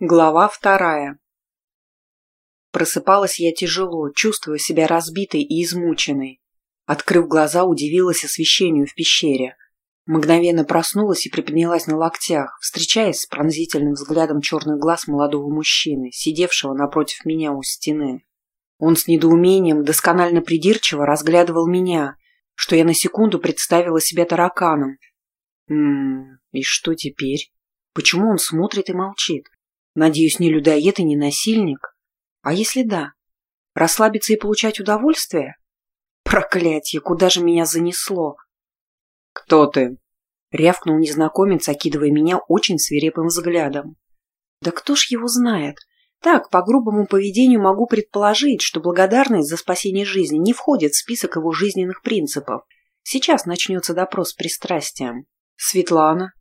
Глава вторая. Просыпалась я тяжело, чувствуя себя разбитой и измученной. Открыв глаза, удивилась освещению в пещере. Мгновенно проснулась и приподнялась на локтях, встречаясь с пронзительным взглядом черных глаз молодого мужчины, сидевшего напротив меня у стены. Он с недоумением, досконально придирчиво разглядывал меня, что я на секунду представила себя тараканом. Ммм, и что теперь? Почему он смотрит и молчит? Надеюсь, не людоед и не насильник? А если да? Расслабиться и получать удовольствие? Проклятье, куда же меня занесло? «Кто ты?» — рявкнул незнакомец, окидывая меня очень свирепым взглядом. «Да кто ж его знает? Так, по грубому поведению могу предположить, что благодарность за спасение жизни не входит в список его жизненных принципов. Сейчас начнется допрос с пристрастием. Светлана,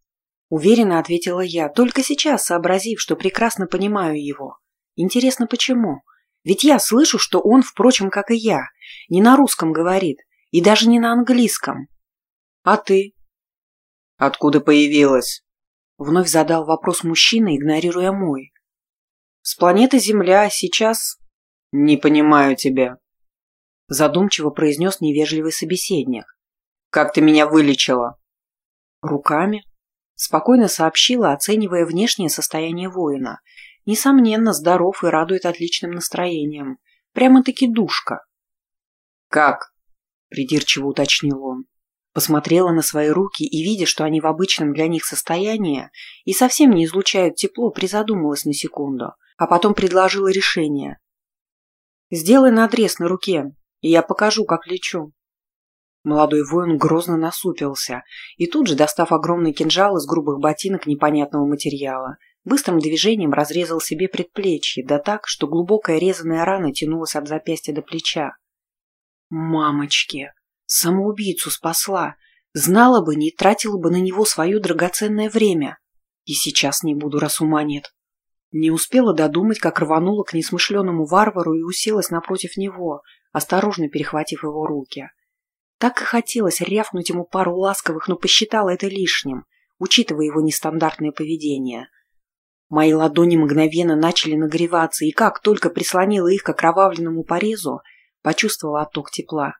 Уверенно ответила я, только сейчас сообразив, что прекрасно понимаю его. Интересно, почему? Ведь я слышу, что он, впрочем, как и я, не на русском говорит, и даже не на английском. А ты? Откуда появилась? Вновь задал вопрос мужчина, игнорируя мой. С планеты Земля, а сейчас... Не понимаю тебя. Задумчиво произнес невежливый собеседник. Как ты меня вылечила? Руками, Спокойно сообщила, оценивая внешнее состояние воина. Несомненно, здоров и радует отличным настроением. Прямо-таки душка. «Как?» – придирчиво уточнил он. Посмотрела на свои руки и, видя, что они в обычном для них состоянии и совсем не излучают тепло, призадумалась на секунду, а потом предложила решение. «Сделай надрез на руке, и я покажу, как лечу». Молодой воин грозно насупился и тут же, достав огромный кинжал из грубых ботинок непонятного материала, быстрым движением разрезал себе предплечье, да так, что глубокая резаная рана тянулась от запястья до плеча. «Мамочки! Самоубийцу спасла! Знала бы, не тратила бы на него свое драгоценное время. И сейчас не буду, раз ума нет». Не успела додумать, как рванула к несмышленному варвару и уселась напротив него, осторожно перехватив его руки. Так и хотелось рявкнуть ему пару ласковых, но посчитала это лишним, учитывая его нестандартное поведение. Мои ладони мгновенно начали нагреваться, и как только прислонила их к окровавленному порезу, почувствовала отток тепла.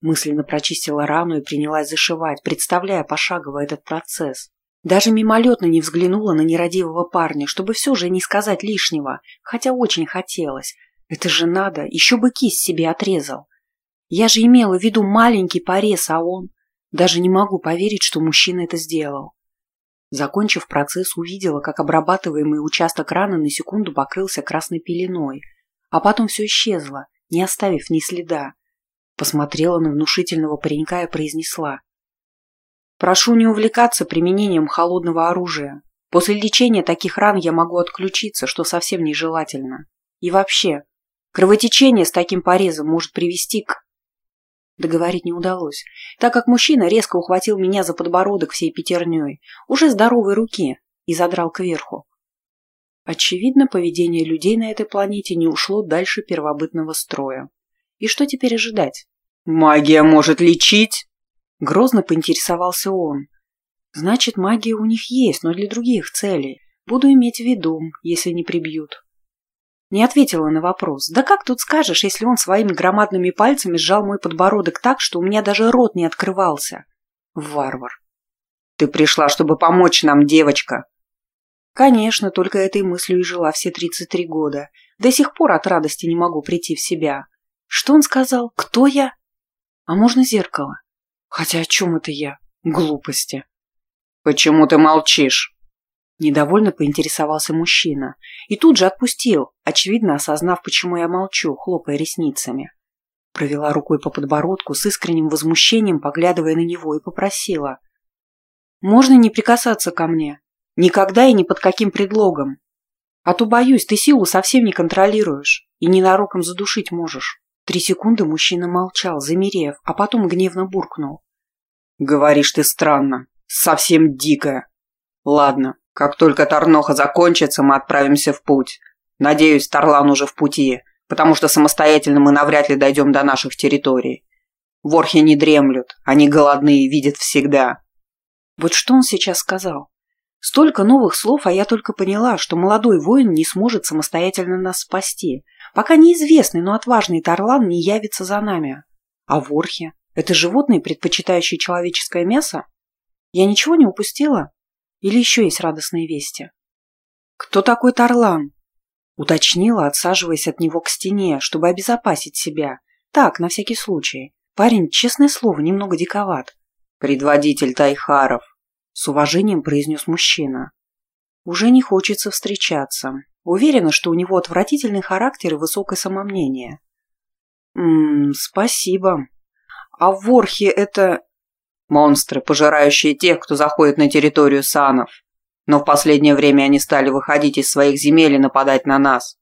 Мысленно прочистила рану и принялась зашивать, представляя пошагово этот процесс. Даже мимолетно не взглянула на нерадивого парня, чтобы все же не сказать лишнего, хотя очень хотелось. Это же надо, еще бы кисть себе отрезал. Я же имела в виду маленький порез, а он... Даже не могу поверить, что мужчина это сделал. Закончив процесс, увидела, как обрабатываемый участок раны на секунду покрылся красной пеленой, а потом все исчезло, не оставив ни следа. Посмотрела на внушительного паренька и произнесла. «Прошу не увлекаться применением холодного оружия. После лечения таких ран я могу отключиться, что совсем нежелательно. И вообще, кровотечение с таким порезом может привести к Договорить не удалось, так как мужчина резко ухватил меня за подбородок всей пятерней, уже здоровой руки, и задрал кверху. Очевидно, поведение людей на этой планете не ушло дальше первобытного строя. И что теперь ожидать? «Магия может лечить?» Грозно поинтересовался он. «Значит, магия у них есть, но для других целей. Буду иметь в виду, если не прибьют». Не ответила на вопрос. Да как тут скажешь, если он своими громадными пальцами сжал мой подбородок так, что у меня даже рот не открывался? Варвар. Ты пришла, чтобы помочь нам, девочка. Конечно, только этой мыслью и жила все 33 года. До сих пор от радости не могу прийти в себя. Что он сказал? Кто я? А можно зеркало? Хотя о чем это я? Глупости. Почему ты молчишь? Недовольно поинтересовался мужчина и тут же отпустил, очевидно осознав, почему я молчу, хлопая ресницами. Провела рукой по подбородку с искренним возмущением, поглядывая на него, и попросила. «Можно не прикасаться ко мне? Никогда и ни под каким предлогом. А то, боюсь, ты силу совсем не контролируешь и ненароком задушить можешь». Три секунды мужчина молчал, замерев, а потом гневно буркнул. «Говоришь ты странно, совсем дикая. Ладно, как только Тарноха закончится, мы отправимся в путь. Надеюсь, Тарлан уже в пути, потому что самостоятельно мы навряд ли дойдем до наших территорий. Ворхи не дремлют, они голодные видят всегда. Вот что он сейчас сказал? Столько новых слов, а я только поняла, что молодой воин не сможет самостоятельно нас спасти, пока неизвестный, но отважный Тарлан не явится за нами. А ворхи? Это животные, предпочитающие человеческое мясо? Я ничего не упустила? Или еще есть радостные вести? Кто такой Тарлан? Уточнила, отсаживаясь от него к стене, чтобы обезопасить себя. Так, на всякий случай. Парень, честное слово, немного диковат. Предводитель Тайхаров, с уважением произнес мужчина. Уже не хочется встречаться. Уверена, что у него отвратительный характер и высокое самомнение. Ммм, спасибо. А ворхи это... Монстры, пожирающие тех, кто заходит на территорию санов. Но в последнее время они стали выходить из своих земель и нападать на нас.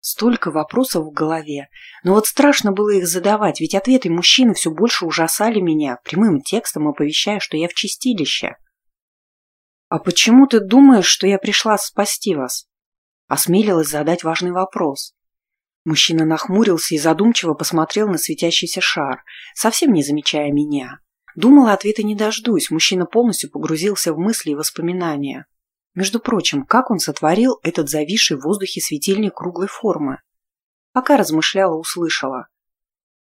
Столько вопросов в голове, но вот страшно было их задавать, ведь ответы мужчины все больше ужасали меня, прямым текстом оповещая, что я в чистилище. «А почему ты думаешь, что я пришла спасти вас?» Осмелилась задать важный вопрос. Мужчина нахмурился и задумчиво посмотрел на светящийся шар, совсем не замечая меня. Думала, ответа не дождусь, мужчина полностью погрузился в мысли и воспоминания. Между прочим, как он сотворил этот зависший в воздухе светильник круглой формы? Пока размышляла, услышала.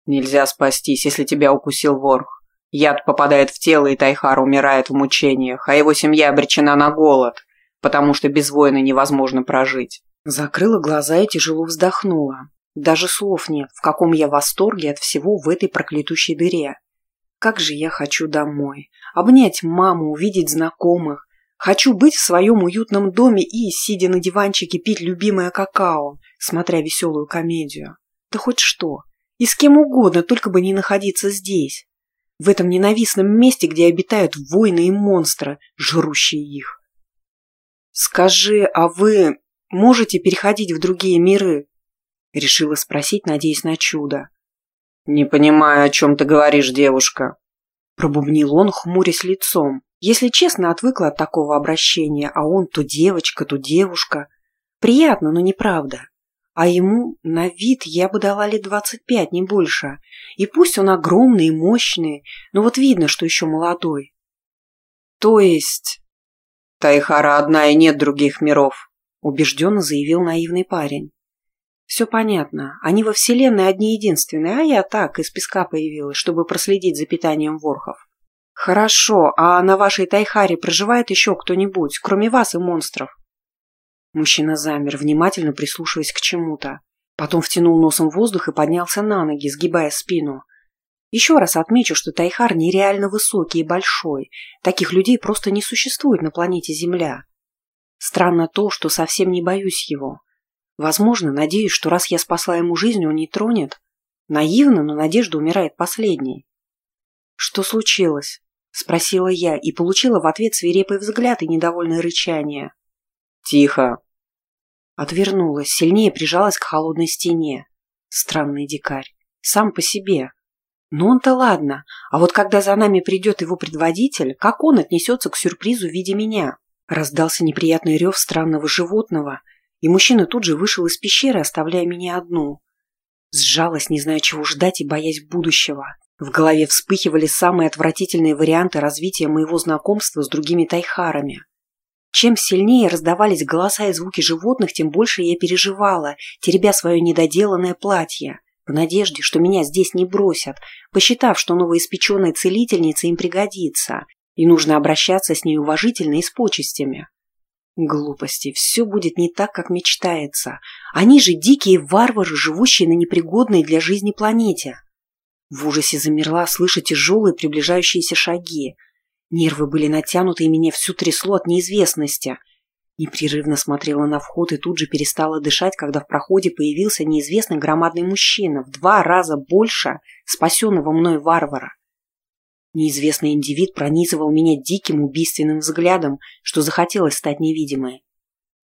«Нельзя спастись, если тебя укусил ворх. Яд попадает в тело, и Тайхар умирает в мучениях, а его семья обречена на голод, потому что без воина невозможно прожить». Закрыла глаза и тяжело вздохнула. Даже слов нет, в каком я восторге от всего в этой проклятущей дыре. Как же я хочу домой. Обнять маму, увидеть знакомых, Хочу быть в своем уютном доме и, сидя на диванчике, пить любимое какао, смотря веселую комедию. Да хоть что. И с кем угодно, только бы не находиться здесь. В этом ненавистном месте, где обитают воины и монстры, жрущие их. «Скажи, а вы можете переходить в другие миры?» Решила спросить, надеясь на чудо. «Не понимаю, о чем ты говоришь, девушка», Пробубнил он, хмурясь лицом. Если честно, отвыкла от такого обращения, а он то девочка, то девушка. Приятно, но неправда. А ему на вид я бы дала лет двадцать пять, не больше. И пусть он огромный и мощный, но вот видно, что еще молодой. То есть... Тайхара одна и нет других миров, убежденно заявил наивный парень. Все понятно. Они во Вселенной одни единственные, а я так, из песка появилась, чтобы проследить за питанием ворхов. Хорошо, а на вашей Тайхаре проживает еще кто-нибудь, кроме вас и монстров? Мужчина замер, внимательно прислушиваясь к чему-то. Потом втянул носом воздух и поднялся на ноги, сгибая спину. Еще раз отмечу, что Тайхар нереально высокий и большой. Таких людей просто не существует на планете Земля. Странно то, что совсем не боюсь его. Возможно, надеюсь, что раз я спасла ему жизнь, он не тронет. Наивно, но надежда умирает последней. «Что случилось?» – спросила я и получила в ответ свирепый взгляд и недовольное рычание. «Тихо!» Отвернулась, сильнее прижалась к холодной стене. Странный дикарь. Сам по себе. Но он-то ладно, а вот когда за нами придет его предводитель, как он отнесется к сюрпризу в виде меня? Раздался неприятный рев странного животного – и мужчина тут же вышел из пещеры, оставляя меня одну. Сжалась, не зная, чего ждать и боясь будущего. В голове вспыхивали самые отвратительные варианты развития моего знакомства с другими тайхарами. Чем сильнее раздавались голоса и звуки животных, тем больше я переживала, теребя свое недоделанное платье, в надежде, что меня здесь не бросят, посчитав, что новоиспеченная целительница им пригодится, и нужно обращаться с ней уважительно и с почестями. Глупости, все будет не так, как мечтается. Они же дикие варвары, живущие на непригодной для жизни планете. В ужасе замерла, слыша тяжелые приближающиеся шаги. Нервы были натянуты, и меня всю трясло от неизвестности. Непрерывно смотрела на вход и тут же перестала дышать, когда в проходе появился неизвестный громадный мужчина, в два раза больше спасенного мной варвара. Неизвестный индивид пронизывал меня диким убийственным взглядом, что захотелось стать невидимой.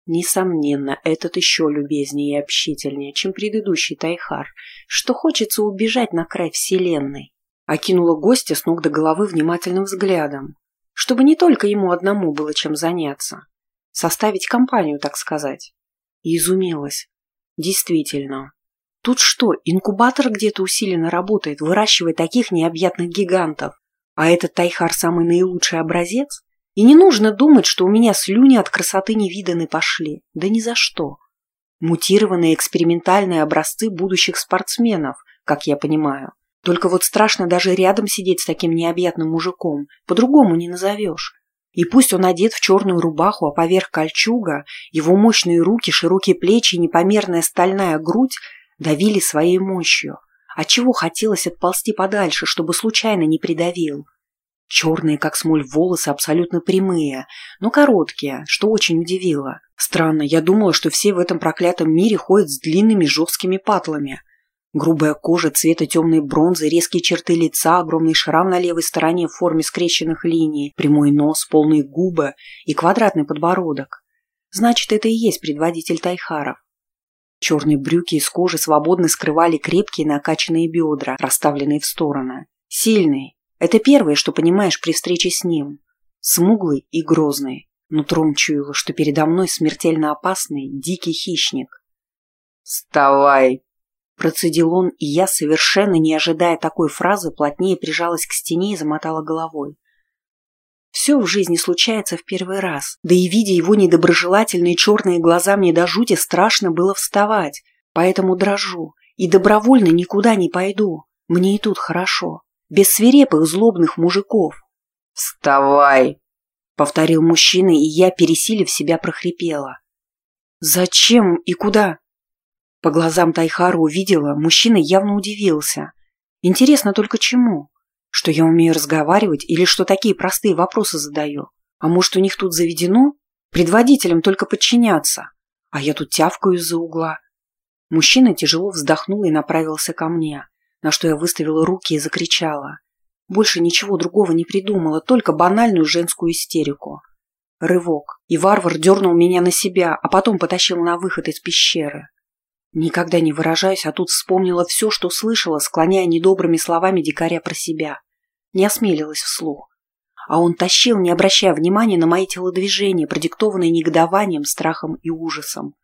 Несомненно, этот еще любезнее и общительнее, чем предыдущий Тайхар, что хочется убежать на край вселенной. Окинула гостя с ног до головы внимательным взглядом, чтобы не только ему одному было чем заняться. Составить компанию, так сказать. И изумилась. Действительно. Тут что, инкубатор где-то усиленно работает, выращивая таких необъятных гигантов? А этот Тайхар самый наилучший образец? И не нужно думать, что у меня слюни от красоты невиданной пошли. Да ни за что. Мутированные экспериментальные образцы будущих спортсменов, как я понимаю. Только вот страшно даже рядом сидеть с таким необъятным мужиком. По-другому не назовешь. И пусть он одет в черную рубаху, а поверх кольчуга, его мощные руки, широкие плечи и непомерная стальная грудь давили своей мощью. А чего хотелось отползти подальше, чтобы случайно не придавил? Черные, как смоль, волосы абсолютно прямые, но короткие, что очень удивило. Странно, я думала, что все в этом проклятом мире ходят с длинными жесткими патлами. Грубая кожа цвета темной бронзы, резкие черты лица, огромный шрам на левой стороне в форме скрещенных линий, прямой нос, полные губы и квадратный подбородок. Значит, это и есть предводитель Тайхаров. Черные брюки из кожи свободно скрывали крепкие накачанные бедра, расставленные в стороны. Сильный. Это первое, что понимаешь при встрече с ним. Смуглый и грозный. Нутром чуяла, что передо мной смертельно опасный, дикий хищник. «Вставай!» Процедил он, и я, совершенно не ожидая такой фразы, плотнее прижалась к стене и замотала головой. Все в жизни случается в первый раз. Да и видя его недоброжелательные черные глаза, мне до жути страшно было вставать. Поэтому дрожу. И добровольно никуда не пойду. Мне и тут хорошо. Без свирепых злобных мужиков. «Вставай!» — повторил мужчина, и я, пересилив себя, прохрипела. «Зачем и куда?» По глазам Тайхара увидела, мужчина явно удивился. Интересно только чему? Что я умею разговаривать или что такие простые вопросы задаю? А может, у них тут заведено? Предводителям только подчиняться. А я тут тявкаю из-за угла. Мужчина тяжело вздохнул и направился ко мне, на что я выставила руки и закричала. Больше ничего другого не придумала, только банальную женскую истерику. Рывок, и варвар дернул меня на себя, а потом потащил на выход из пещеры. Никогда не выражаюсь, а тут вспомнила все, что слышала, склоняя недобрыми словами дикаря про себя не осмелилась вслух. А он тащил, не обращая внимания на мои телодвижения, продиктованные негодованием, страхом и ужасом.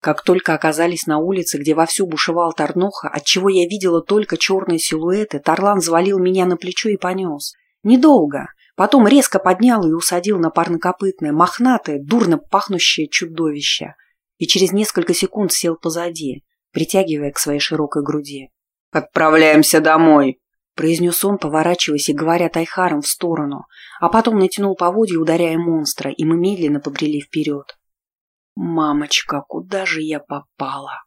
Как только оказались на улице, где вовсю бушевал Тарноха, отчего я видела только черные силуэты, Тарлан завалил меня на плечо и понес. Недолго. Потом резко поднял и усадил на парнокопытное, мохнатое, дурно пахнущее чудовище. И через несколько секунд сел позади, притягивая к своей широкой груди. «Отправляемся домой!» Произнес он, поворачиваясь и говоря Тайхаром в сторону, а потом натянул поводья, ударяя монстра, и мы медленно побрели вперед. «Мамочка, куда же я попала?»